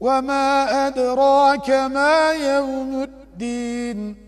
وما أدراك ما يوم الدين.